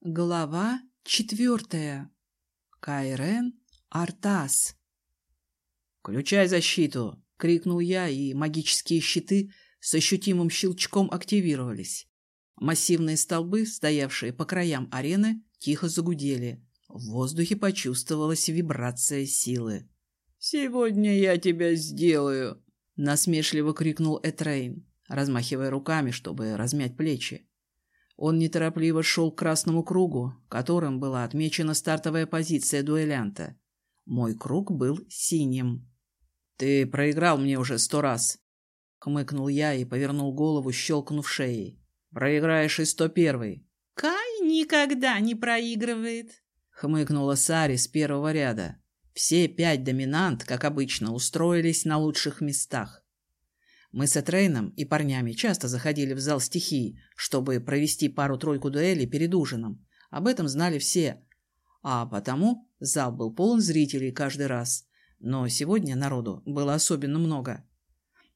Глава четвертая. Кайрен Артас. «Включай защиту!» — крикнул я, и магические щиты с ощутимым щелчком активировались. Массивные столбы, стоявшие по краям арены, тихо загудели. В воздухе почувствовалась вибрация силы. «Сегодня я тебя сделаю!» — насмешливо крикнул Этрейн, размахивая руками, чтобы размять плечи. Он неторопливо шел к красному кругу, которым была отмечена стартовая позиция дуэлянта. Мой круг был синим. «Ты проиграл мне уже сто раз», — хмыкнул я и повернул голову, щелкнув шеей. «Проиграешь и сто первый». «Кай никогда не проигрывает», — хмыкнула Сари с первого ряда. Все пять доминант, как обычно, устроились на лучших местах. Мы с Этрейном и парнями часто заходили в зал стихий, чтобы провести пару-тройку дуэлей перед ужином. Об этом знали все. А потому зал был полон зрителей каждый раз. Но сегодня народу было особенно много.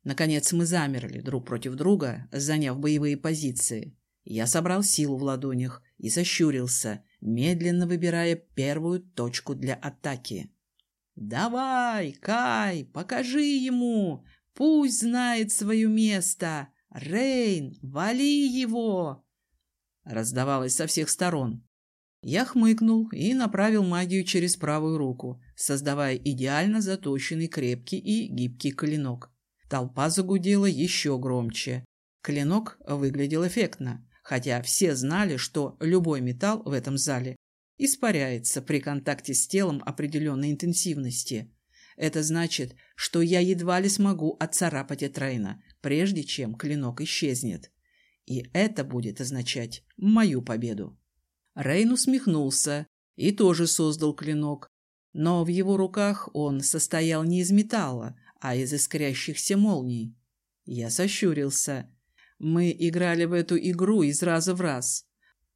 Наконец мы замерли друг против друга, заняв боевые позиции. Я собрал силу в ладонях и сощурился, медленно выбирая первую точку для атаки. «Давай, Кай, покажи ему! Пусть знает свое место. Рейн, вали его!» Раздавалось со всех сторон. Я хмыкнул и направил магию через правую руку, создавая идеально заточенный крепкий и гибкий клинок. Толпа загудела еще громче. Клинок выглядел эффектно, хотя все знали, что любой металл в этом зале испаряется при контакте с телом определенной интенсивности. Это значит, что я едва ли смогу отцарапать Этрейна, прежде чем клинок исчезнет. И это будет означать мою победу. Рейн усмехнулся и тоже создал клинок. Но в его руках он состоял не из металла, а из искрящихся молний. Я сощурился. Мы играли в эту игру из раза в раз.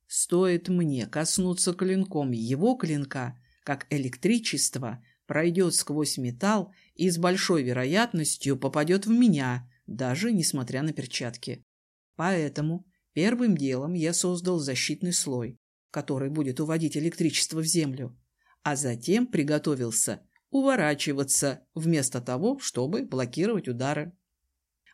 Стоит мне коснуться клинком его клинка, как электричество пройдет сквозь металл и с большой вероятностью попадет в меня, даже несмотря на перчатки. Поэтому первым делом я создал защитный слой, который будет уводить электричество в землю, а затем приготовился уворачиваться вместо того, чтобы блокировать удары.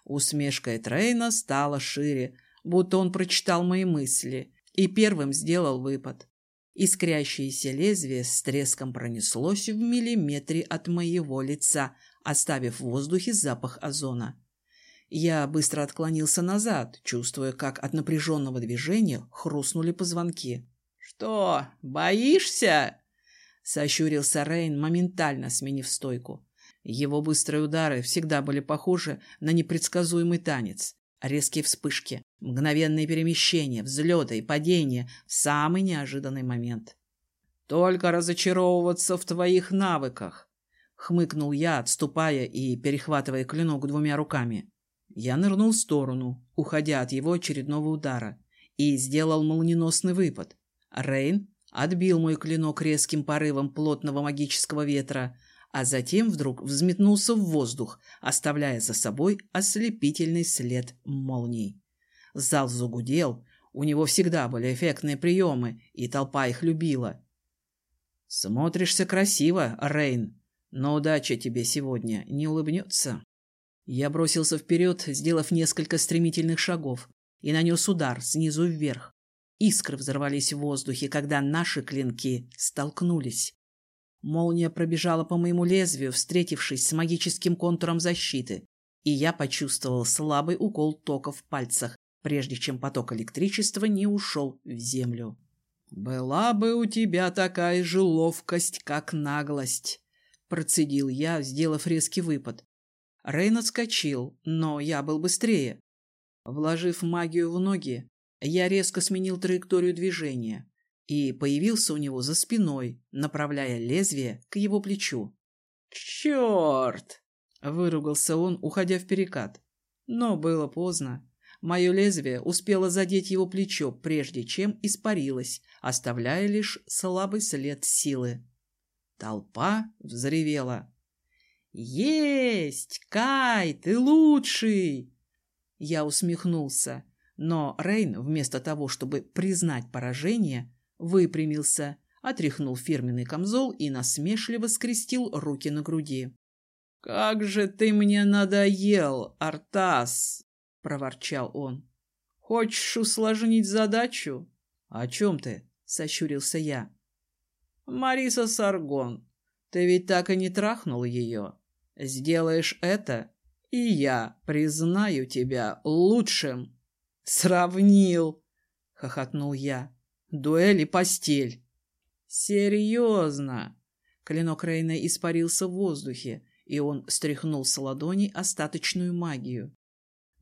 Усмешка Этрейна стала шире, будто он прочитал мои мысли и первым сделал выпад. Искрящееся лезвие с треском пронеслось в миллиметре от моего лица, оставив в воздухе запах озона. Я быстро отклонился назад, чувствуя, как от напряженного движения хрустнули позвонки. «Что, боишься?» — сощурился Рейн, моментально сменив стойку. Его быстрые удары всегда были похожи на непредсказуемый танец. Резкие вспышки, мгновенные перемещения, взлеты и падения в самый неожиданный момент. «Только разочаровываться в твоих навыках!» — хмыкнул я, отступая и перехватывая клинок двумя руками. Я нырнул в сторону, уходя от его очередного удара, и сделал молниеносный выпад. Рейн отбил мой клинок резким порывом плотного магического ветра, а затем вдруг взметнулся в воздух, оставляя за собой ослепительный след молний. Зал загудел, у него всегда были эффектные приемы, и толпа их любила. «Смотришься красиво, Рейн, но удача тебе сегодня не улыбнется». Я бросился вперед, сделав несколько стремительных шагов, и нанес удар снизу вверх. Искры взорвались в воздухе, когда наши клинки столкнулись. Молния пробежала по моему лезвию, встретившись с магическим контуром защиты, и я почувствовал слабый укол тока в пальцах, прежде чем поток электричества не ушел в землю. «Была бы у тебя такая же ловкость, как наглость», — процедил я, сделав резкий выпад. Рейн отскочил, но я был быстрее. Вложив магию в ноги, я резко сменил траекторию движения и появился у него за спиной, направляя лезвие к его плечу. «Черт!» — выругался он, уходя в перекат. Но было поздно. Мое лезвие успело задеть его плечо, прежде чем испарилось, оставляя лишь слабый след силы. Толпа взревела. «Есть! Кай, ты лучший!» Я усмехнулся, но Рейн, вместо того, чтобы признать поражение, выпрямился, отряхнул фирменный камзол и насмешливо скрестил руки на груди. «Как же ты мне надоел, Артас!» — проворчал он. «Хочешь усложнить задачу?» «О чем ты?» — сощурился я. «Мариса Саргон, ты ведь так и не трахнул ее. Сделаешь это, и я признаю тебя лучшим». «Сравнил!» — хохотнул я. «Дуэль и постель». «Серьезно!» Клинок Рейна испарился в воздухе, и он стряхнул с ладоней остаточную магию.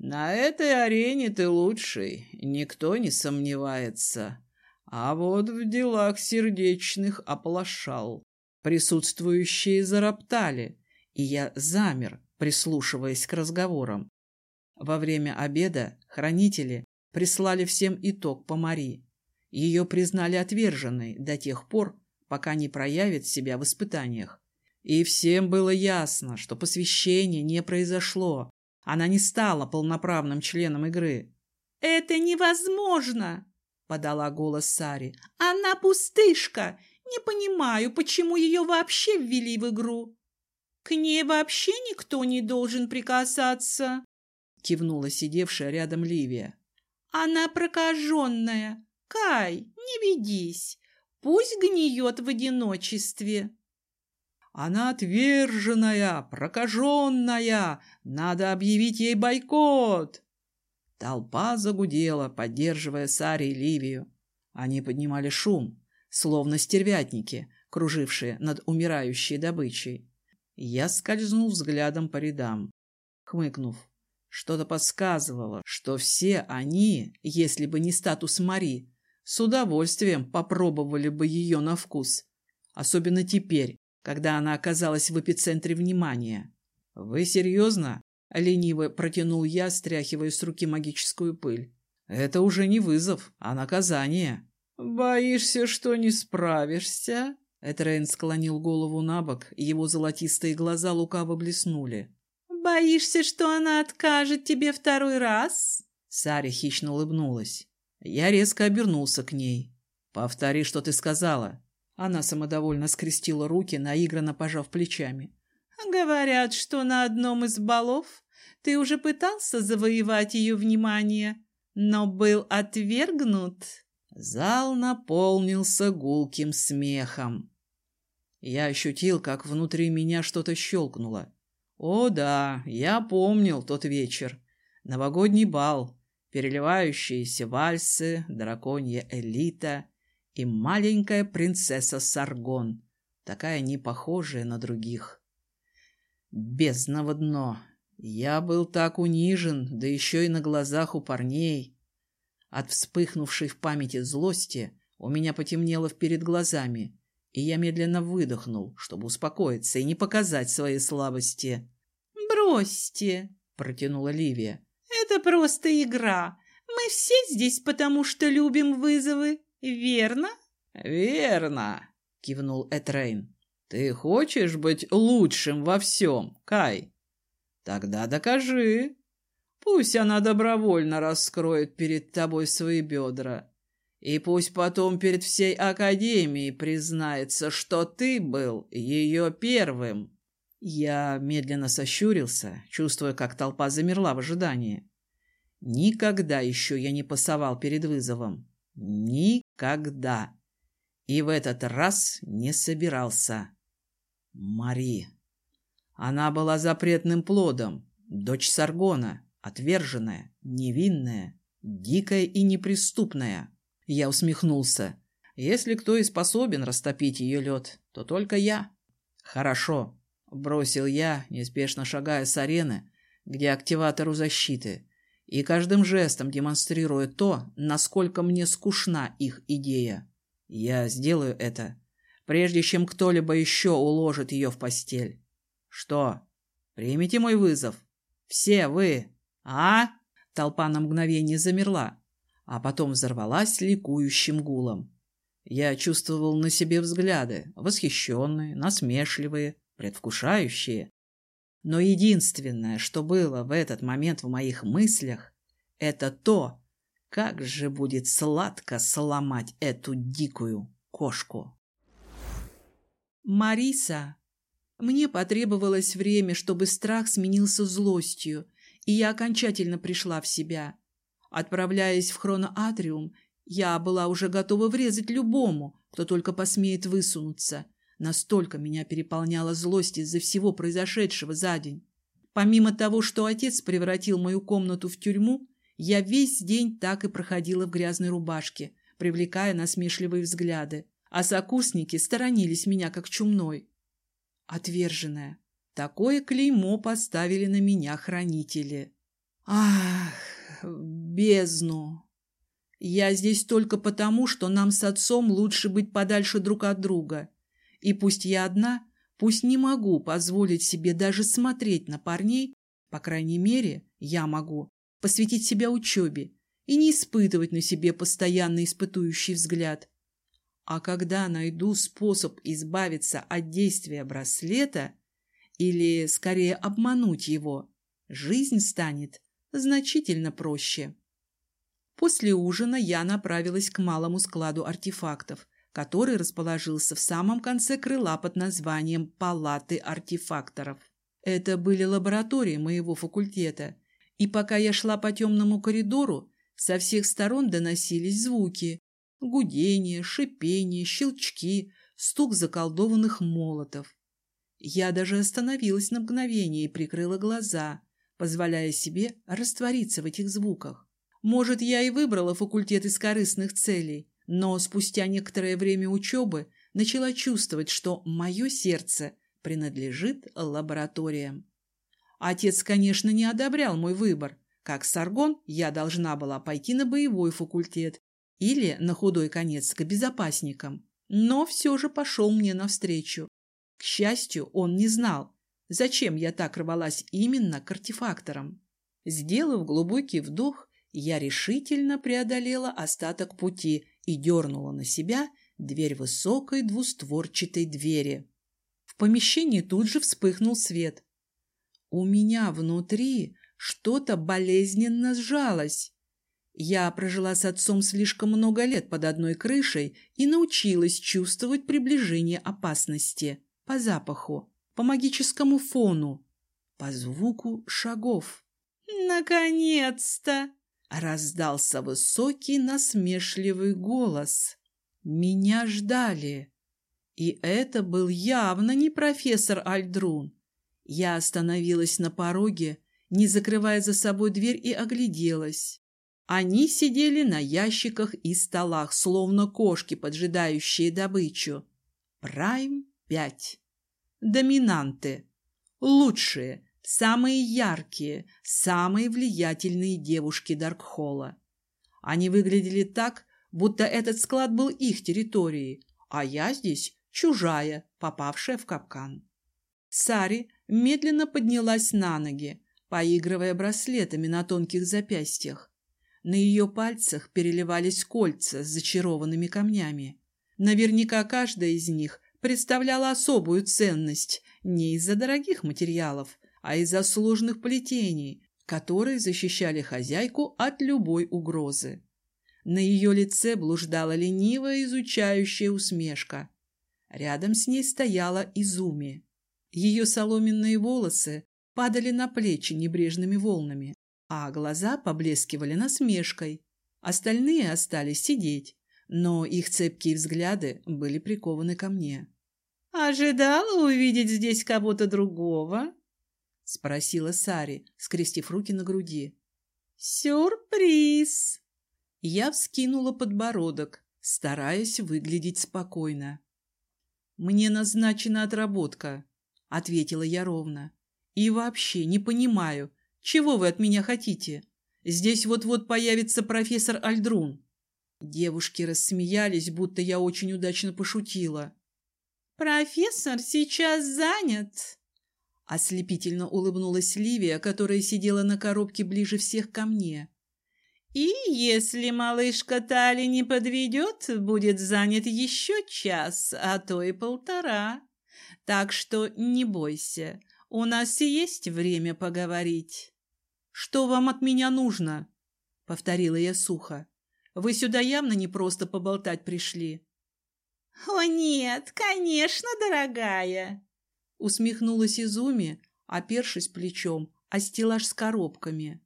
«На этой арене ты лучший, никто не сомневается. А вот в делах сердечных оплошал. Присутствующие зароптали, и я замер, прислушиваясь к разговорам. Во время обеда хранители прислали всем итог по Мари. Ее признали отверженной до тех пор, пока не проявит себя в испытаниях. И всем было ясно, что посвящение не произошло. Она не стала полноправным членом игры. «Это невозможно!» — подала голос Сари. «Она пустышка! Не понимаю, почему ее вообще ввели в игру. К ней вообще никто не должен прикасаться!» — кивнула сидевшая рядом Ливия. «Она прокаженная! Кай, не ведись! Пусть гниет в одиночестве!» Она отверженная, прокаженная, надо объявить ей бойкот. Толпа загудела, поддерживая Сари и Ливию. Они поднимали шум, словно стервятники, кружившие над умирающей добычей. Я скользнул взглядом по рядам, хмыкнув. Что-то подсказывало, что все они, если бы не статус Мари, с удовольствием попробовали бы ее на вкус. Особенно теперь, когда она оказалась в эпицентре внимания. «Вы серьезно?» — лениво протянул я, стряхивая с руки магическую пыль. «Это уже не вызов, а наказание». «Боишься, что не справишься?» Этрейн склонил голову на бок, его золотистые глаза лукаво блеснули. «Боишься, что она откажет тебе второй раз?» Саря хищно улыбнулась. Я резко обернулся к ней. «Повтори, что ты сказала». Она самодовольно скрестила руки, наигранно пожав плечами. «Говорят, что на одном из балов ты уже пытался завоевать ее внимание, но был отвергнут». Зал наполнился гулким смехом. Я ощутил, как внутри меня что-то щелкнуло. О да, я помнил тот вечер. Новогодний бал, переливающиеся вальсы, драконья элита — и маленькая принцесса Саргон, такая не похожая на других. Бездного дно. Я был так унижен, да еще и на глазах у парней. От вспыхнувшей в памяти злости у меня потемнело перед глазами, и я медленно выдохнул, чтобы успокоиться и не показать своей слабости. «Бросьте!» — протянула Ливия. «Это просто игра. Мы все здесь потому, что любим вызовы верно?» «Верно», — кивнул Этрейн. «Ты хочешь быть лучшим во всем, Кай? Тогда докажи. Пусть она добровольно раскроет перед тобой свои бедра. И пусть потом перед всей Академией признается, что ты был ее первым». Я медленно сощурился, чувствуя, как толпа замерла в ожидании. Никогда еще я не пасовал перед вызовом. Никогда. И в этот раз не собирался. Мари. Она была запретным плодом, дочь Саргона, отверженная, невинная, дикая и неприступная. Я усмехнулся. Если кто и способен растопить ее лед, то только я. Хорошо, бросил я, неспешно шагая с арены, где активатору защиты, и каждым жестом демонстрируя то, насколько мне скучна их идея. Я сделаю это, прежде чем кто-либо еще уложит ее в постель. Что, примите мой вызов? Все вы, а? Толпа на мгновение замерла, а потом взорвалась ликующим гулом. Я чувствовал на себе взгляды, восхищенные, насмешливые, предвкушающие. Но единственное, что было в этот момент в моих мыслях, это то, Как же будет сладко сломать эту дикую кошку. Мариса. Мне потребовалось время, чтобы страх сменился злостью, и я окончательно пришла в себя. Отправляясь в хроноатриум, я была уже готова врезать любому, кто только посмеет высунуться. Настолько меня переполняла злость из-за всего произошедшего за день. Помимо того, что отец превратил мою комнату в тюрьму, я весь день так и проходила в грязной рубашке, привлекая насмешливые взгляды, а сокурсники сторонились меня как чумной. Отверженная. Такое клеймо поставили на меня хранители. Ах, бездну! Я здесь только потому, что нам с отцом лучше быть подальше друг от друга. И пусть я одна, пусть не могу позволить себе даже смотреть на парней, по крайней мере, я могу посвятить себя учебе и не испытывать на себе постоянно испытующий взгляд. А когда найду способ избавиться от действия браслета, или, скорее, обмануть его, жизнь станет значительно проще. После ужина я направилась к малому складу артефактов, который расположился в самом конце крыла под названием «Палаты артефакторов». Это были лаборатории моего факультета, и пока я шла по темному коридору, со всех сторон доносились звуки – гудение, шипение, щелчки, стук заколдованных молотов. Я даже остановилась на мгновение и прикрыла глаза, позволяя себе раствориться в этих звуках. Может, я и выбрала факультет из корыстных целей, но спустя некоторое время учебы начала чувствовать, что мое сердце принадлежит лабораториям. Отец, конечно, не одобрял мой выбор. Как Саргон, я должна была пойти на боевой факультет или, на худой конец, к безопасникам. Но все же пошел мне навстречу. К счастью, он не знал, зачем я так рвалась именно к артефакторам. Сделав глубокий вдох, я решительно преодолела остаток пути и дернула на себя дверь высокой двустворчатой двери. В помещении тут же вспыхнул свет. У меня внутри что-то болезненно сжалось. Я прожила с отцом слишком много лет под одной крышей и научилась чувствовать приближение опасности по запаху, по магическому фону, по звуку шагов. «Наконец-то!» Раздался высокий насмешливый голос. Меня ждали. И это был явно не профессор Альдрун. Я остановилась на пороге, не закрывая за собой дверь, и огляделась. Они сидели на ящиках и столах, словно кошки, поджидающие добычу. Прайм-5. Доминанты. Лучшие, Самые яркие, самые влиятельные девушки Даркхолла. Они выглядели так, будто этот склад был их территорией, а я здесь чужая, попавшая в капкан. Сари медленно поднялась на ноги, поигрывая браслетами на тонких запястьях. На ее пальцах переливались кольца с зачарованными камнями. Наверняка каждая из них представляла особую ценность не из-за дорогих материалов, а из-за сложных плетений, которые защищали хозяйку от любой угрозы. На ее лице блуждала ленивая изучающая усмешка. Рядом с ней стояла Изуми. Ее соломенные волосы падали на плечи небрежными волнами, а глаза поблескивали насмешкой. Остальные остались сидеть, но их цепкие взгляды были прикованы ко мне. «Ожидала увидеть здесь кого-то другого?» — спросила Сари, скрестив руки на груди. «Сюрприз!» Я вскинула подбородок, стараясь выглядеть спокойно. «Мне назначена отработка», — ответила я ровно. «И вообще не понимаю, чего вы от меня хотите? Здесь вот-вот появится профессор Альдрун». Девушки рассмеялись, будто я очень удачно пошутила. «Профессор сейчас занят», Ослепительно улыбнулась Ливия, которая сидела на коробке ближе всех ко мне. «И если малышка Тали не подведет, будет занят еще час, а то и полтора. Так что не бойся, у нас есть время поговорить». «Что вам от меня нужно?» повторила я сухо. Вы сюда явно не просто поболтать пришли. О нет, конечно, дорогая, усмехнулась Изуми, опершись плечом о стеллаж с коробками.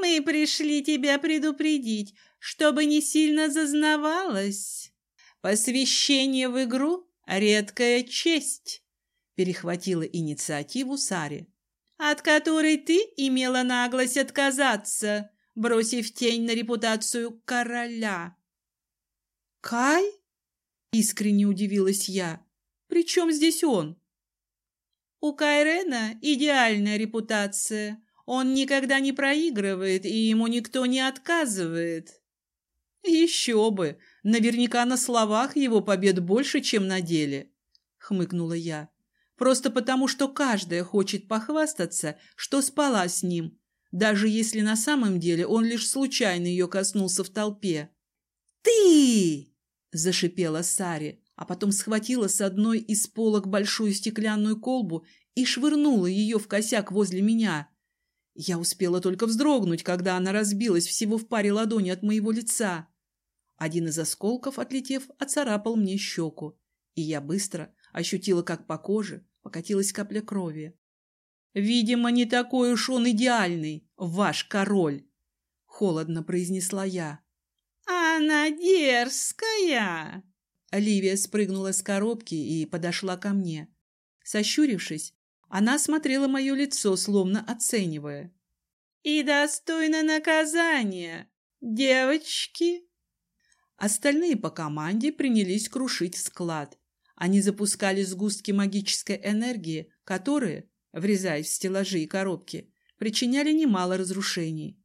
Мы пришли тебя предупредить, чтобы не сильно зазнавалась. Посвящение в игру — редкая честь, перехватила инициативу Сари, от которой ты имела наглость отказаться, бросив тень на репутацию короля. Кай? Искренне удивилась я. При чем здесь он? У Кайрена идеальная репутация. Он никогда не проигрывает, и ему никто не отказывает. Еще бы! Наверняка на словах его побед больше, чем на деле, хмыкнула я. Просто потому, что каждая хочет похвастаться, что спала с ним, даже если на самом деле он лишь случайно ее коснулся в толпе. «Ты!» – зашипела Сари, а потом схватила с одной из полок большую стеклянную колбу и швырнула ее в косяк возле меня. Я успела только вздрогнуть, когда она разбилась всего в паре ладони от моего лица. Один из осколков, отлетев, оцарапал мне щеку, и я быстро ощутила, как по коже покатилась капля крови. «Видимо, не такой уж он идеальный, ваш король!» — холодно произнесла я. «Она дерзкая!» Ливия спрыгнула с коробки и подошла ко мне. Сощурившись, она смотрела мое лицо, словно оценивая. «И достойно наказания, девочки!» Остальные по команде принялись крушить склад. Они запускали сгустки магической энергии, которые, врезаясь в стеллажи и коробки, причиняли немало разрушений.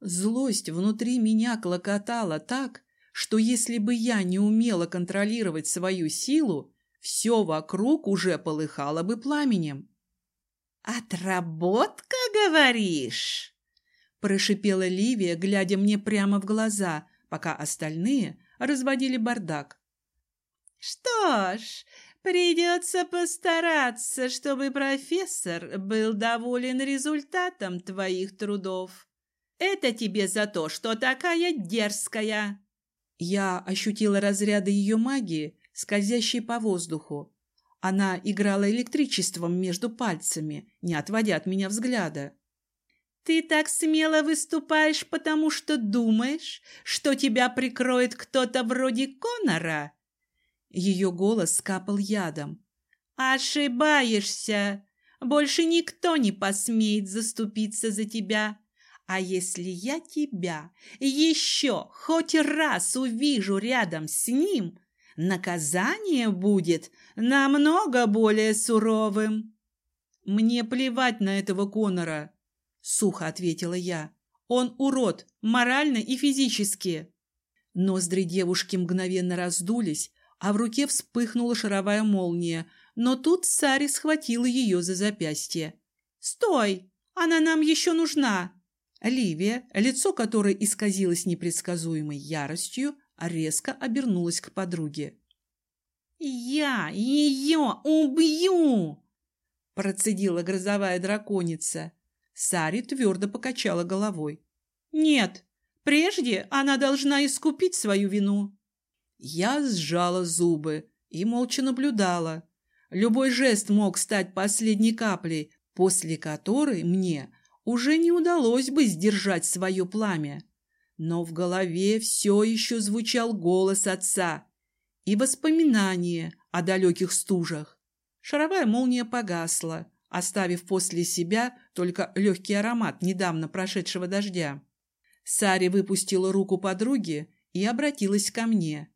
Злость внутри меня клокотала так, что если бы я не умела контролировать свою силу, все вокруг уже полыхало бы пламенем. «Отработка, говоришь?» – прошипела Ливия, глядя мне прямо в глаза, пока остальные разводили бардак. «Что ж, придется постараться, чтобы профессор был доволен результатом твоих трудов. Это тебе за то, что такая дерзкая!» Я ощутила разряды ее магии, скользящие по воздуху. Она играла электричеством между пальцами, не отводя от меня взгляда. «Ты так смело выступаешь, потому что думаешь, что тебя прикроет кто-то вроде Конора?» Ее голос скапал ядом. «Ошибаешься! Больше никто не посмеет заступиться за тебя. А если я тебя еще хоть раз увижу рядом с ним, наказание будет намного более суровым. Мне плевать на этого Конора, сухо ответила я. Он урод, морально и физически. Ноздри девушки мгновенно раздулись, а в руке вспыхнула шаровая молния, но тут Сари схватила ее за запястье. «Стой! Она нам еще нужна!» Ливия, лицо которой исказилось непредсказуемой яростью, резко обернулась к подруге. «Я ее убью!» процедила грозовая драконица. Сари твердо покачала головой. «Нет, прежде она должна искупить свою вину». Я сжала зубы и молча наблюдала. Любой жест мог стать последней каплей, после которой мне уже не удалось бы сдержать свое пламя. Но в голове все еще звучал голос отца и воспоминания о далеких стужах. Шаровая молния погасла, оставив после себя только легкий аромат недавно прошедшего дождя. Сари выпустила руку подруги и обратилась ко мне.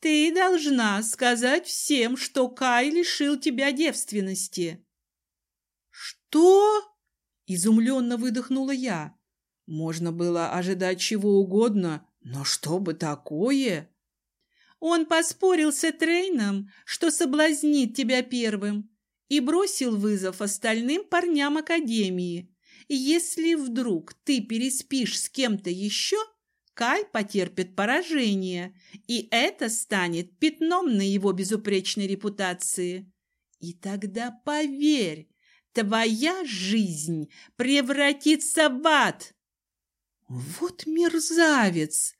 «Ты должна сказать всем, что Кай лишил тебя девственности». «Что?» Изумленно выдохнула я. Можно было ожидать чего угодно, но что бы такое? Он поспорил с Этрейном, что соблазнит тебя первым, и бросил вызов остальным парням Академии. Если вдруг ты переспишь с кем-то еще, Кай потерпит поражение, и это станет пятном на его безупречной репутации. И тогда поверь, Твоя жизнь превратится в ад!» Вот мерзавец!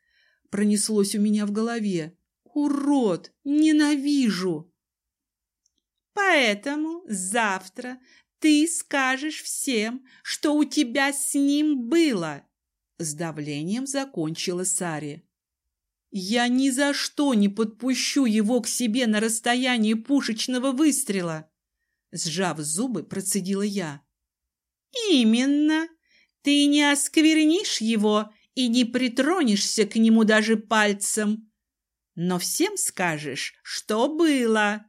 Пронеслось у меня в голове. Урод! Ненавижу! Поэтому завтра ты скажешь всем, что у тебя с ним было. С давлением закончила Сари. Я ни за что не подпущу его к себе на расстоянии пушечного выстрела. Сжав зубы, процедила я. Именно. Ты не осквернишь его и не притронешься к нему даже пальцем. Но всем скажешь, что было.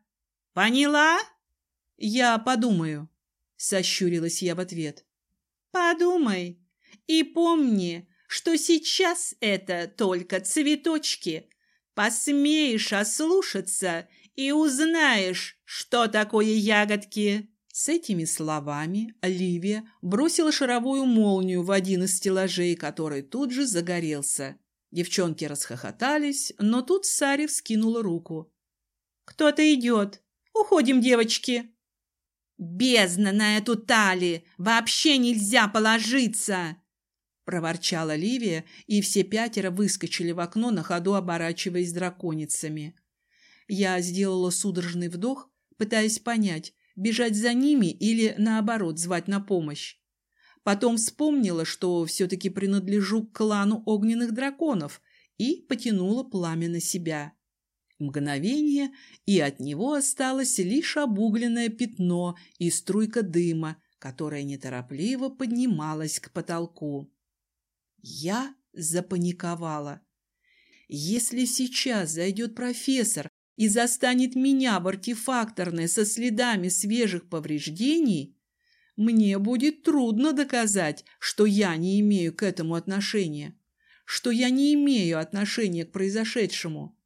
Поняла? Я подумаю, сощурилась я в ответ. Подумай и помни, что сейчас это только цветочки. Посмеешь ослушаться и узнаешь, что такое ягодки. С этими словами Ливия бросила шаровую молнию в один из стеллажей, который тут же загорелся. Девчонки расхохотались, но тут Сари вскинула руку. «Кто-то идет. Уходим, девочки!» «Бездна на эту тали! Вообще нельзя положиться!» Проворчала Ливия, и все пятеро выскочили в окно, на ходу оборачиваясь драконицами. Я сделала судорожный вдох, пытаясь понять, бежать за ними или, наоборот, звать на помощь. Потом вспомнила, что все-таки принадлежу к клану огненных драконов, и потянула пламя на себя. Мгновение, и от него осталось лишь обугленное пятно и струйка дыма, которая неторопливо поднималась к потолку. Я запаниковала. Если сейчас зайдет профессор и застанет меня в артефакторной со следами свежих повреждений, мне будет трудно доказать, что я не имею к этому отношения, что я не имею отношения к произошедшему.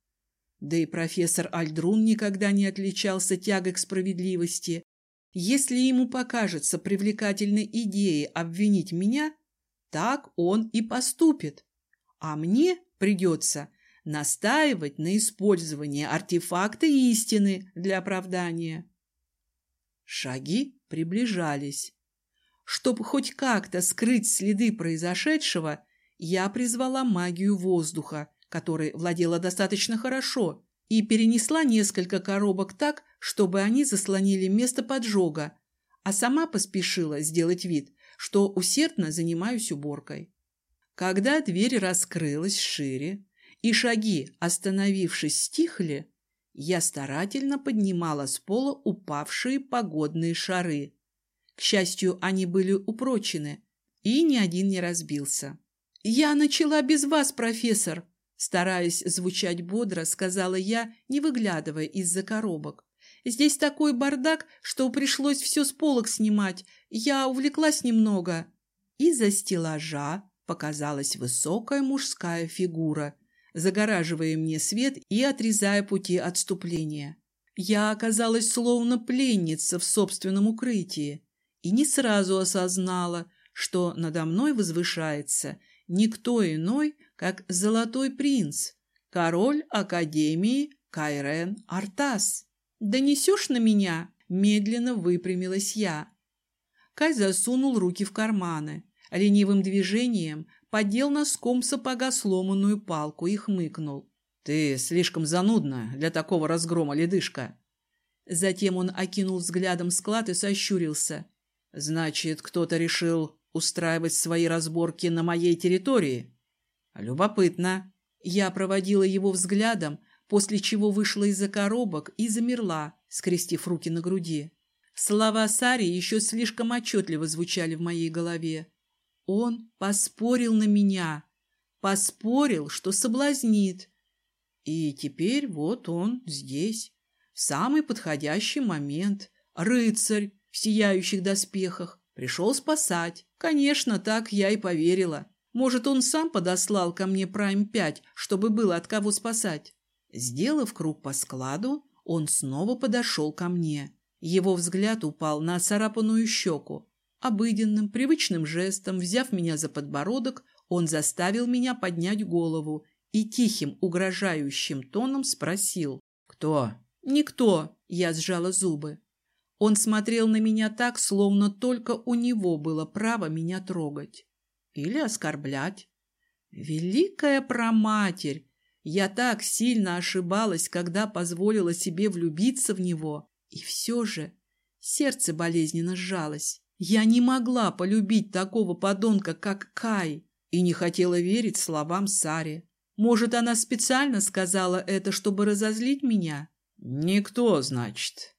Да и профессор Альдрун никогда не отличался тягой к справедливости. Если ему покажется привлекательной идеей обвинить меня, так он и поступит. А мне придется настаивать на использовании артефакта истины для оправдания. Шаги приближались. Чтобы хоть как-то скрыть следы произошедшего, я призвала магию воздуха, которой владела достаточно хорошо, и перенесла несколько коробок так, чтобы они заслонили место поджога, а сама поспешила сделать вид, что усердно занимаюсь уборкой. Когда дверь раскрылась шире, и шаги, остановившись, стихли, я старательно поднимала с пола упавшие погодные шары. К счастью, они были упрочены, и ни один не разбился. «Я начала без вас, профессор!» Стараясь звучать бодро, сказала я, не выглядывая из-за коробок. «Здесь такой бардак, что пришлось все с полок снимать. Я увлеклась немного». Из-за стеллажа показалась высокая мужская фигура – загораживая мне свет и отрезая пути отступления. Я оказалась словно пленница в собственном укрытии и не сразу осознала, что надо мной возвышается никто иной, как Золотой Принц, король Академии Кайрен Артас. «Донесешь на меня?» – медленно выпрямилась я. Кай засунул руки в карманы. Ленивым движением поддел носком сапога сломанную палку и хмыкнул. «Ты слишком занудна для такого разгрома, ледышка!» Затем он окинул взглядом склад и сощурился. «Значит, кто-то решил устраивать свои разборки на моей территории?» «Любопытно!» Я проводила его взглядом, после чего вышла из-за коробок и замерла, скрестив руки на груди. Слова Сари еще слишком отчетливо звучали в моей голове. Он поспорил на меня, поспорил, что соблазнит. И теперь вот он здесь, в самый подходящий момент. Рыцарь в сияющих доспехах пришел спасать. Конечно, так я и поверила. Может, он сам подослал ко мне Прайм-5, чтобы было от кого спасать. Сделав круг по складу, он снова подошел ко мне. Его взгляд упал на царапанную щеку. Обыденным, привычным жестом, взяв меня за подбородок, он заставил меня поднять голову и тихим, угрожающим тоном спросил. «Кто?» «Никто», — я сжала зубы. Он смотрел на меня так, словно только у него было право меня трогать. Или оскорблять. Великая проматерь! Я так сильно ошибалась, когда позволила себе влюбиться в него. И все же сердце болезненно сжалось. Я не могла полюбить такого подонка, как Кай, и не хотела верить словам Сари. Может, она специально сказала это, чтобы разозлить меня? Никто, значит.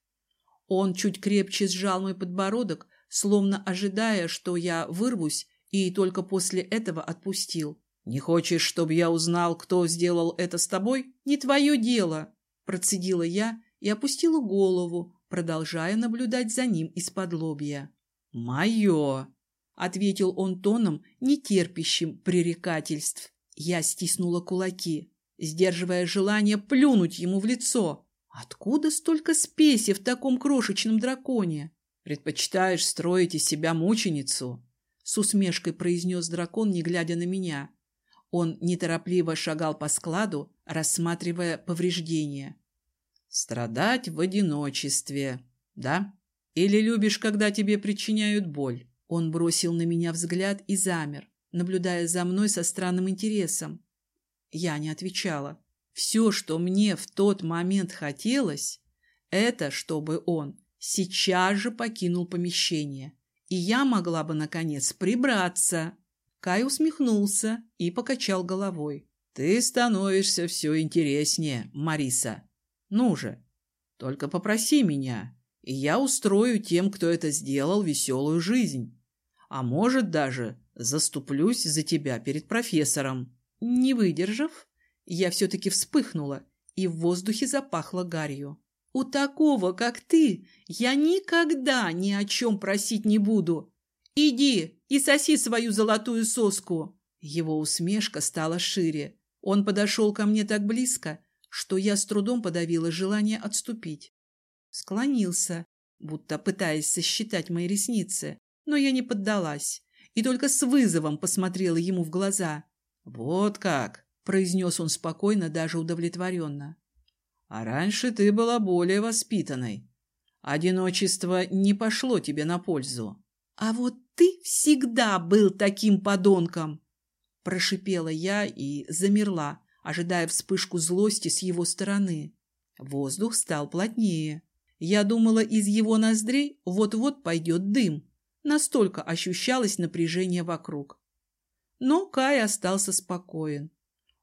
Он чуть крепче сжал мой подбородок, словно ожидая, что я вырвусь, и только после этого отпустил. «Не хочешь, чтобы я узнал, кто сделал это с тобой?» «Не твое дело», – процедила я и опустила голову, продолжая наблюдать за ним из-под лобья. «Мое», – ответил он тоном, нетерпящим пререкательств. Я стиснула кулаки, сдерживая желание плюнуть ему в лицо. Откуда столько спеси в таком крошечном драконе? Предпочитаешь строить из себя мученицу? С усмешкой произнес дракон, не глядя на меня. Он неторопливо шагал по складу, рассматривая повреждения. Страдать в одиночестве, да? Или любишь, когда тебе причиняют боль? Он бросил на меня взгляд и замер наблюдая за мной со странным интересом. Я не отвечала. Все, что мне в тот момент хотелось, это чтобы он сейчас же покинул помещение, и я могла бы, наконец, прибраться. Кай усмехнулся и покачал головой. «Ты становишься все интереснее, Мариса. Ну же, только попроси меня, и я устрою тем, кто это сделал, веселую жизнь. А может даже Заступлюсь за тебя перед профессором. Не выдержав, я все-таки вспыхнула, и в воздухе запахло гарью. У такого, как ты, я никогда ни о чем просить не буду. Иди и соси свою золотую соску. Его усмешка стала шире. Он подошел ко мне так близко, что я с трудом подавила желание отступить. Склонился, будто пытаясь сосчитать мои ресницы, но я не поддалась и только с вызовом посмотрела ему в глаза. «Вот как!» – произнес он спокойно, даже удовлетворенно. «А раньше ты была более воспитанной. Одиночество не пошло тебе на пользу». «А вот ты всегда был таким подонком!» Прошипела я и замерла, ожидая вспышку злости с его стороны. Воздух стал плотнее. Я думала, из его ноздрей вот-вот пойдет дым. Настолько ощущалось напряжение вокруг. Но Кай остался спокоен.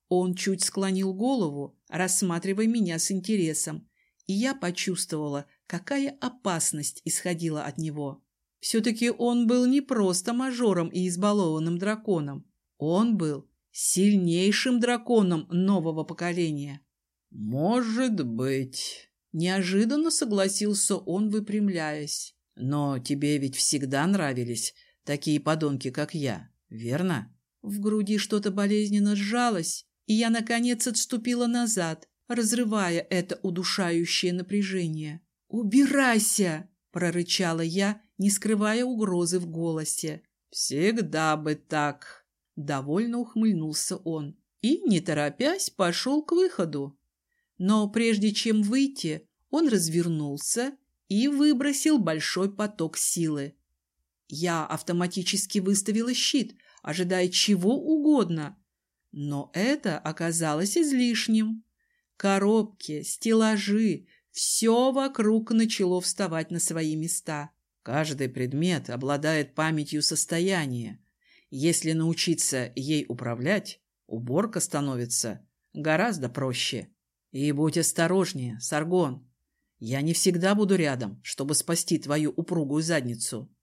Он чуть склонил голову, рассматривая меня с интересом, и я почувствовала, какая опасность исходила от него. Все-таки он был не просто мажором и избалованным драконом. Он был сильнейшим драконом нового поколения. «Может быть...» Неожиданно согласился он, выпрямляясь. Но тебе ведь всегда нравились такие подонки, как я, верно? В груди что-то болезненно сжалось, и я, наконец, отступила назад, разрывая это удушающее напряжение. «Убирайся!» – прорычала я, не скрывая угрозы в голосе. «Всегда бы так!» – довольно ухмыльнулся он и, не торопясь, пошел к выходу. Но прежде чем выйти, он развернулся и выбросил большой поток силы. Я автоматически выставила щит, ожидая чего угодно, но это оказалось излишним. Коробки, стеллажи, все вокруг начало вставать на свои места. Каждый предмет обладает памятью состояния. Если научиться ей управлять, уборка становится гораздо проще. И будь осторожнее, Саргон. Я не всегда буду рядом, чтобы спасти твою упругую задницу.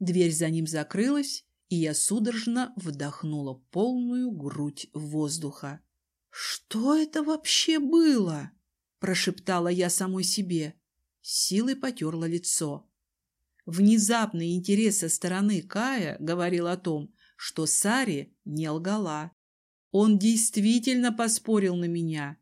Дверь за ним закрылась, и я судорожно вдохнула полную грудь воздуха. «Что это вообще было?» – прошептала я самой себе. Силой потерла лицо. Внезапный интерес со стороны Кая говорил о том, что Сари не лгала. Он действительно поспорил на меня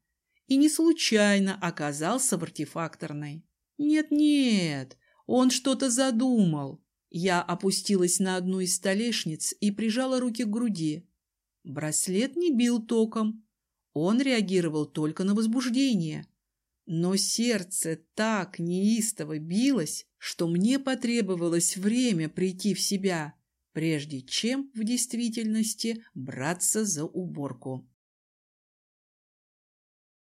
и не случайно оказался в артефакторной. Нет-нет, он что-то задумал. Я опустилась на одну из столешниц и прижала руки к груди. Браслет не бил током. Он реагировал только на возбуждение. Но сердце так неистово билось, что мне потребовалось время прийти в себя. прежде чем в действительности браться за уборку.